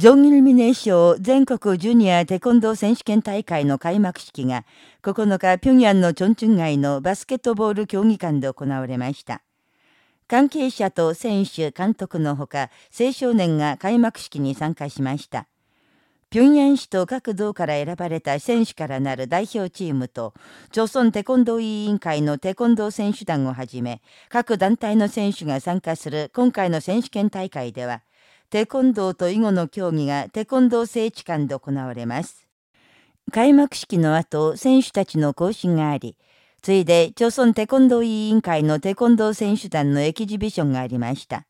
ジョン・イルミネー賞全国ジュニアテコンドー選手権大会の開幕式が9日平壌のチョンチュン街のバスケットボール競技館で行われました。関係者と選手、監督のほか青少年が開幕式に参加しました。平壌市と各道から選ばれた選手からなる代表チームと、朝鮮テコンドー委員会のテコンドー選手団をはじめ、各団体の選手が参加する今回の選手権大会では、テコンドーと囲碁の競技がテコンドー聖地館で行われます。開幕式の後、選手たちの行進があり、ついで、朝鮮テコンドー委員会のテコンドー選手団のエキジビションがありました。